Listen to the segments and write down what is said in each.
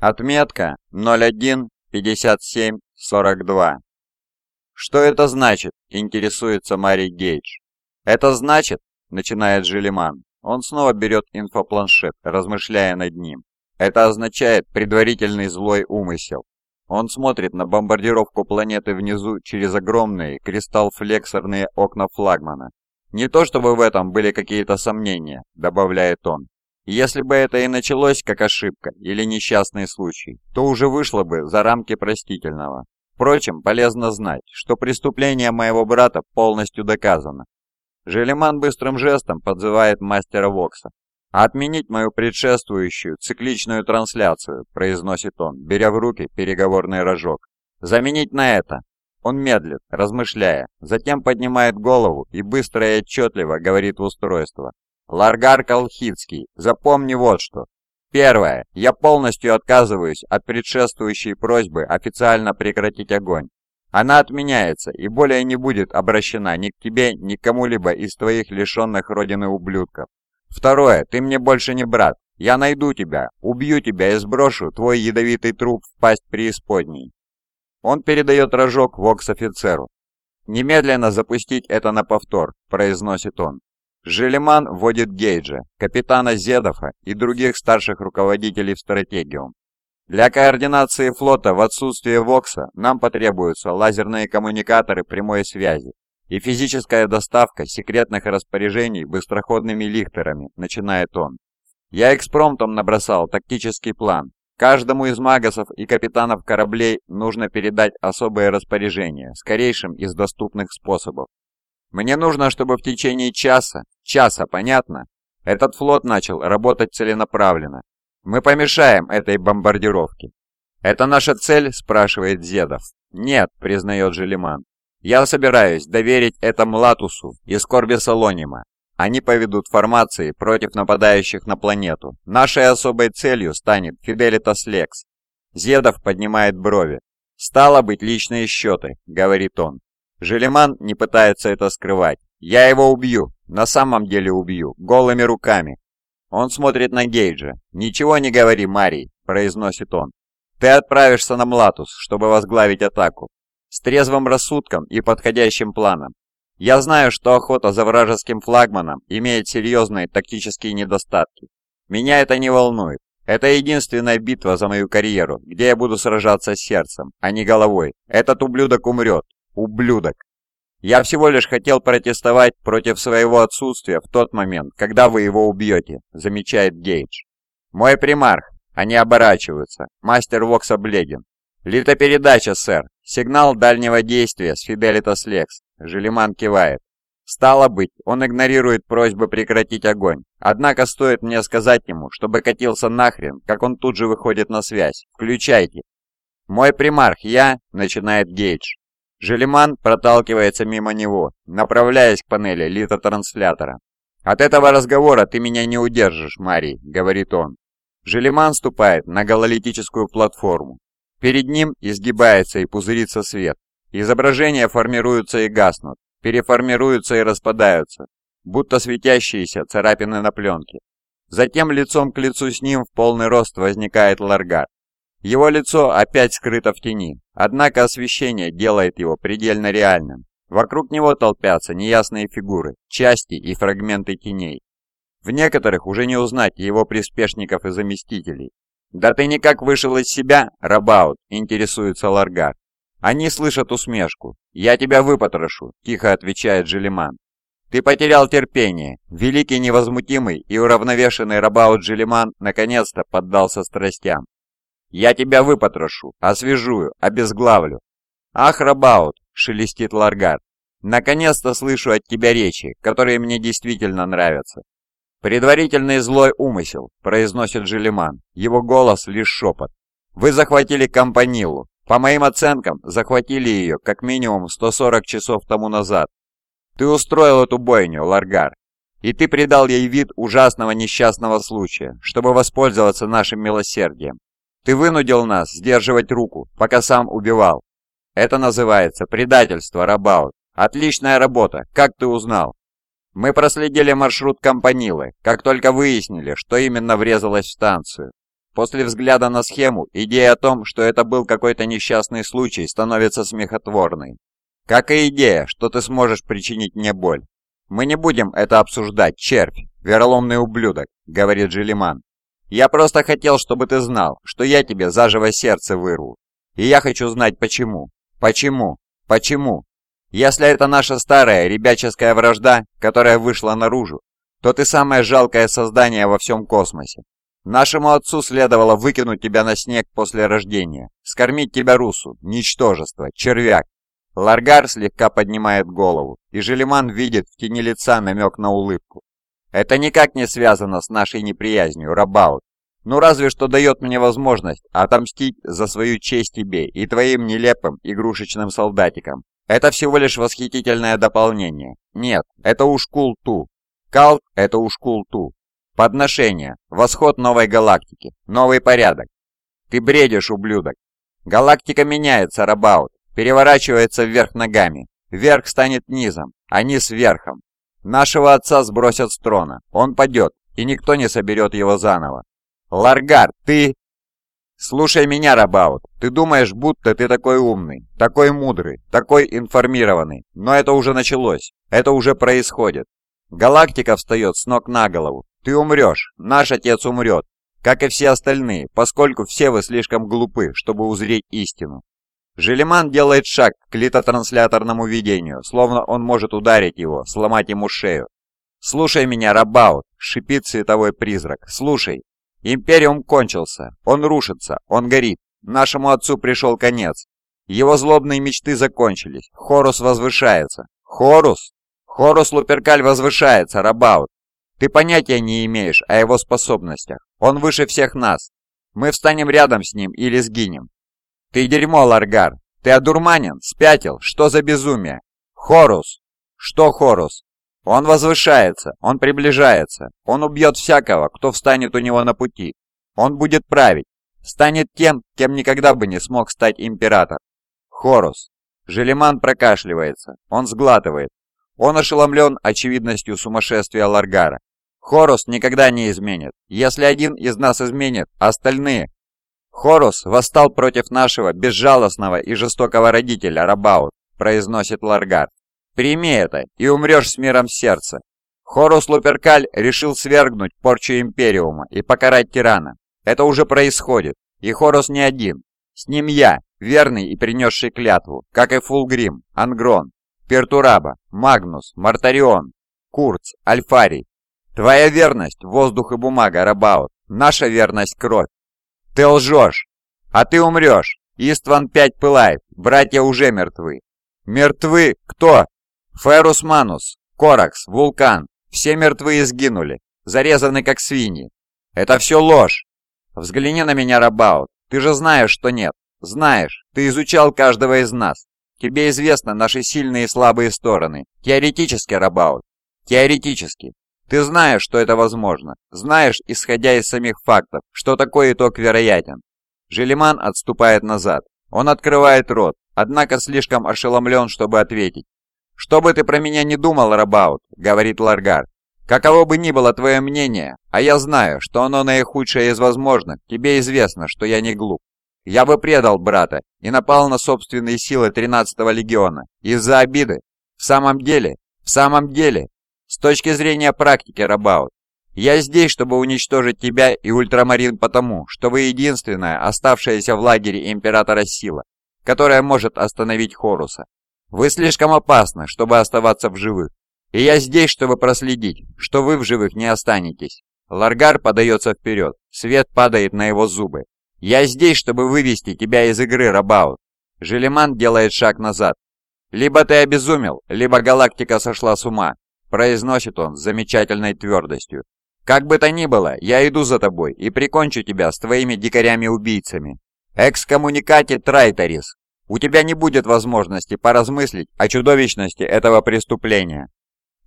Отметка 015742. «Что это значит?» – интересуется Мари Гейдж. «Это значит», – начинает Желеман. Он снова берет инфопланшет, размышляя над ним. Это означает предварительный злой умысел. Он смотрит на бомбардировку планеты внизу через огромные кристалл-флексорные окна флагмана. «Не то чтобы в этом были какие-то сомнения», — добавляет он. «Если бы это и началось как ошибка или несчастный случай, то уже вышло бы за рамки простительного. Впрочем, полезно знать, что преступление моего брата полностью доказано». Желеман быстрым жестом подзывает мастера Вокса. «Отменить мою предшествующую цикличную трансляцию», – произносит он, беря в руки переговорный рожок. «Заменить на это». Он медлит, размышляя, затем поднимает голову и быстро и отчетливо говорит в устройство. «Ларгар Колхидский, запомни вот что. Первое. Я полностью отказываюсь от предшествующей просьбы официально прекратить огонь. Она отменяется и более не будет обращена ни к тебе, ни к кому-либо из твоих лишенных родины ублюдков. Второе, ты мне больше не брат. Я найду тебя, убью тебя и сброшу твой ядовитый труп в пасть преисподней. Он передает рожок вокс-офицеру. «Немедленно запустить это на повтор», – произносит он. Желеман вводит Гейджа, капитана Зедофа и других старших руководителей в стратегиум. Для координации флота в отсутствие Вокса нам потребуются лазерные коммуникаторы прямой связи, и физическая доставка секретных распоряжений быстроходными лихтерами, начинает он. Я экспромтом набросал тактический план. Каждому из магасов и капитанов кораблей нужно передать особые распоряжения, скорейшим из доступных способов. Мне нужно, чтобы в течение часа, часа, понятно, этот флот начал работать целенаправленно. Мы помешаем этой бомбардировке. «Это наша цель?» – спрашивает Зедов. «Нет», – признает Желеман. Я собираюсь доверить это Млатусу и Скорби Солонима. Они поведут формации против нападающих на планету. Нашей особой целью станет Фиделитас Лекс. Зедов поднимает брови. «Стало быть, личные счеты», — говорит он. Желеман не пытается это скрывать. «Я его убью, на самом деле убью, голыми руками». Он смотрит на Гейджа. «Ничего не говори, Марий», — произносит он. «Ты отправишься на Млатус, чтобы возглавить атаку с трезвым рассудком и подходящим планом. Я знаю, что охота за вражеским флагманом имеет серьезные тактические недостатки. Меня это не волнует. Это единственная битва за мою карьеру, где я буду сражаться сердцем, а не головой. Этот ублюдок умрет. Ублюдок. Я всего лишь хотел протестовать против своего отсутствия в тот момент, когда вы его убьете, замечает Гейдж. Мой примарх. Они оборачиваются. Мастер Вокса бледен. «Литопередача, сэр. Сигнал дальнего действия с Фиделитас Лекс». Желеман кивает. Стало быть, он игнорирует просьбы прекратить огонь. Однако стоит мне сказать ему, чтобы катился нахрен, как он тут же выходит на связь. Включайте. «Мой примарх, я...» — начинает Гейдж. Желеман проталкивается мимо него, направляясь к панели литотранслятора. «От этого разговора ты меня не удержишь, Марий», — говорит он. Желеман ступает на гололитическую платформу. Перед ним изгибается и пузырится свет. Изображения формируются и гаснут, переформируются и распадаются, будто светящиеся царапины на пленке. Затем лицом к лицу с ним в полный рост возникает Ларгар. Его лицо опять скрыто в тени, однако освещение делает его предельно реальным. Вокруг него толпятся неясные фигуры, части и фрагменты теней. В некоторых уже не узнать его приспешников и заместителей, «Да ты никак вышел из себя, Рабаут», — интересуется Ларгар. Они слышат усмешку. «Я тебя выпотрошу», — тихо отвечает Желеман. «Ты потерял терпение». Великий невозмутимый и уравновешенный Рабаут Желеман наконец-то поддался страстям. «Я тебя выпотрошу, освежую, обезглавлю». «Ах, Рабаут», — шелестит Ларгар, — «наконец-то слышу от тебя речи, которые мне действительно нравятся. «Предварительный злой умысел», — произносит Желеман. Его голос лишь шепот. «Вы захватили Компанилу. По моим оценкам, захватили ее как минимум 140 часов тому назад. Ты устроил эту бойню, Ларгар. И ты придал ей вид ужасного несчастного случая, чтобы воспользоваться нашим милосердием. Ты вынудил нас сдерживать руку, пока сам убивал. Это называется предательство, Рабаут. Отличная работа. Как ты узнал? Мы проследили маршрут Компанилы, как только выяснили, что именно врезалось в станцию. После взгляда на схему, идея о том, что это был какой-то несчастный случай, становится смехотворной. Как и идея, что ты сможешь причинить мне боль. Мы не будем это обсуждать, червь, вероломный ублюдок, говорит Желиман. Я просто хотел, чтобы ты знал, что я тебе заживо сердце вырву. И я хочу знать почему. Почему? Почему? Если это наша старая ребяческая вражда, которая вышла наружу, то ты самое жалкое создание во всем космосе. Нашему отцу следовало выкинуть тебя на снег после рождения, скормить тебя русу, ничтожество, червяк. Ларгар слегка поднимает голову, и Желеман видит в тени лица намек на улыбку. Это никак не связано с нашей неприязнью, Рабаут. Ну разве что дает мне возможность отомстить за свою честь тебе и твоим нелепым игрушечным солдатикам. Это всего лишь восхитительное дополнение. Нет, это уж кул-ту. Калт — это уж кул-ту. Подношение, восход новой галактики, новый порядок. Ты бредишь, ублюдок. Галактика меняется, Рабаут, переворачивается вверх ногами. Верх станет низом, а низ верхом. Нашего отца сбросят с трона, он падет, и никто не соберет его заново. Ларгар, ты... Слушай меня, Рабаут, ты думаешь, будто ты такой умный, такой мудрый, такой информированный, но это уже началось, это уже происходит. Галактика встает с ног на голову, ты умрешь, наш отец умрет, как и все остальные, поскольку все вы слишком глупы, чтобы узреть истину. Желеман делает шаг к литотрансляторному видению, словно он может ударить его, сломать ему шею. «Слушай меня, Рабаут!» — шипит световой призрак. «Слушай! Империум кончился, он рушится, он горит. Нашему отцу пришел конец. Его злобные мечты закончились. Хорус возвышается. Хорус? Хорус Луперкаль возвышается, Рабаут. Ты понятия не имеешь о его способностях. Он выше всех нас. Мы встанем рядом с ним или сгинем. Ты дерьмо, Ларгар. Ты одурманен? Спятил? Что за безумие? Хорус. Что Хорус? Он возвышается, он приближается. Он убьет всякого, кто встанет у него на пути. Он будет править. Станет тем, кем никогда бы не смог стать император. Хорус. Желеман прокашливается. Он сглатывает. Он ошеломлен очевидностью сумасшествия Ларгара. Хорус никогда не изменит. Если один из нас изменит, остальные... Хорус восстал против нашего безжалостного и жестокого родителя Рабаут, произносит Ларгар. Прими это, и умрешь с миром сердца. Хорус Луперкаль решил свергнуть порчу Империума и покарать тирана. Это уже происходит, и Хорус не один. С ним я, верный и принесший клятву, как и Фулгрим, Ангрон, Пертураба, Магнус, Мартарион, Курц, Альфарий, Твоя верность – воздух и бумага, Рабаут. Наша верность – кровь. Ты лжешь. А ты умрешь. Истван-5 пылает. Братья уже мертвы. Мертвы кто? Ферус Манус, Коракс, Вулкан. Все мертвы и сгинули. Зарезаны как свиньи. Это все ложь. Взгляни на меня, Рабаут. Ты же знаешь, что нет. Знаешь, ты изучал каждого из нас. Тебе известны наши сильные и слабые стороны. Теоретически, Рабаут. Теоретически. Ты знаешь, что это возможно. Знаешь, исходя из самих фактов, что такой итог вероятен. Желеман отступает назад. Он открывает рот, однако слишком ошеломлен, чтобы ответить. «Что бы ты про меня не думал, Рабаут», — говорит Ларгар. «Каково бы ни было твое мнение, а я знаю, что оно наихудшее из возможных, тебе известно, что я не глуп. Я бы предал брата и напал на собственные силы 13-го легиона из-за обиды. В самом деле, в самом деле, с точки зрения практики, Рабаут, я здесь, чтобы уничтожить тебя и Ультрамарин потому, что вы единственная оставшаяся в лагере Императора сила, которая может остановить Хоруса. Вы слишком опасны, чтобы оставаться в живых. И я здесь, чтобы проследить, что вы в живых не останетесь. Ларгар подается вперед, свет падает на его зубы. Я здесь, чтобы вывести тебя из игры, Рабаут. Желеман делает шаг назад. Либо ты обезумел, либо галактика сошла с ума, произносит он с замечательной твердостью. «Как бы то ни было, я иду за тобой и прикончу тебя с твоими дикарями-убийцами. Экскоммуникате Трайторис. У тебя не будет возможности поразмыслить о чудовищности этого преступления».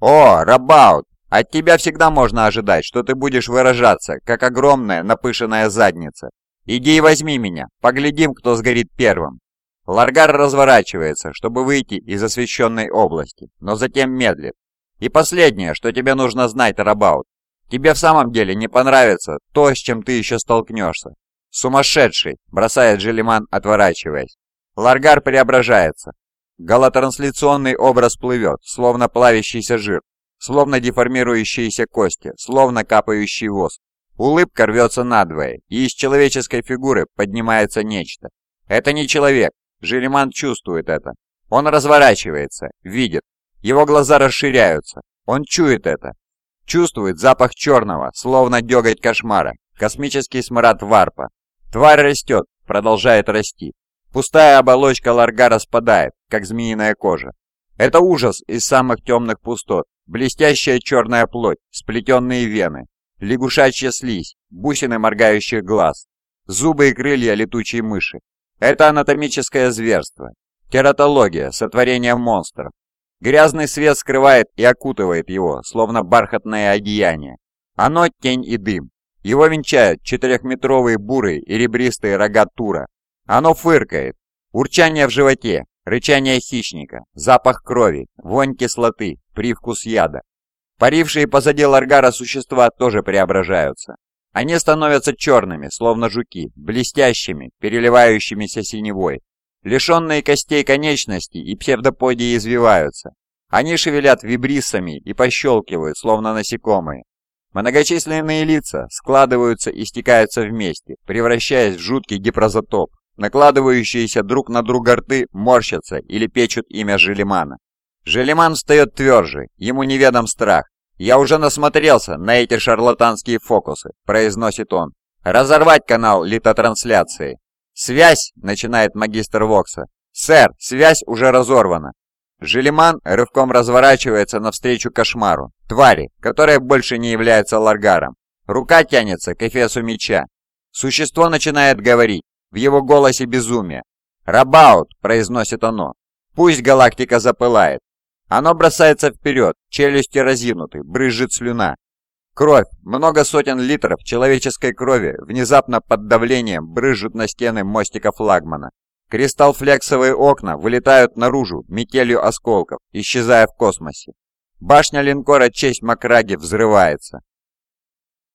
«О, Рабаут, от тебя всегда можно ожидать, что ты будешь выражаться, как огромная напышенная задница. Иди и возьми меня, поглядим, кто сгорит первым». Ларгар разворачивается, чтобы выйти из освещенной области, но затем медлит. И последнее, что тебе нужно знать, Рабаут. Тебе в самом деле не понравится то, с чем ты еще столкнешься. Сумасшедший, бросает Желиман, отворачиваясь. Ларгар преображается. Голотрансляционный образ плывет, словно плавящийся жир, словно деформирующиеся кости, словно капающий воск. Улыбка рвется надвое, и из человеческой фигуры поднимается нечто. Это не человек, Желиман чувствует это. Он разворачивается, видит. Его глаза расширяются. Он чует это. Чувствует запах черного, словно деготь кошмара, космический смрад варпа. Тварь растет, продолжает расти. Пустая оболочка ларга распадает, как змеиная кожа. Это ужас из самых темных пустот. Блестящая черная плоть, сплетенные вены, лягушачья слизь, бусины моргающих глаз, зубы и крылья летучей мыши. Это анатомическое зверство, кератология, сотворение монстров. Грязный свет скрывает и окутывает его, словно бархатное одеяние. Оно тень и дым. Его венчают четырехметровые бурые и ребристые рога тура. Оно фыркает. Урчание в животе, рычание хищника, запах крови, вонь кислоты, привкус яда. Парившие позади Ларгара существа тоже преображаются. Они становятся черными, словно жуки, блестящими, переливающимися синевой. Лишенные костей конечностей и псевдоподии извиваются. Они шевелят вибрисами и пощелкивают, словно насекомые. Многочисленные лица складываются и стекаются вместе, превращаясь в жуткий гипрозотоп. Накладывающиеся друг на друга рты морщатся или печут имя Желимана. Желиман встает тверже, ему неведом страх. «Я уже насмотрелся на эти шарлатанские фокусы», – произносит он. «Разорвать канал литотрансляции». «Связь!» – начинает магистр Вокса. «Сэр, связь уже разорвана». Желиман рывком разворачивается навстречу кошмару, твари, которая больше не является ларгаром. Рука тянется к эфесу меча. Существо начинает говорить, в его голосе безумие. «Рабаут!» – произносит оно. «Пусть галактика запылает!» Оно бросается вперед, челюсти разинуты, брызжет слюна. Кровь, много сотен литров человеческой крови внезапно под давлением брызжут на стены мостика флагмана. Кристалл-флексовые окна вылетают наружу метелью осколков, исчезая в космосе. Башня линкора «Честь Макраги» взрывается.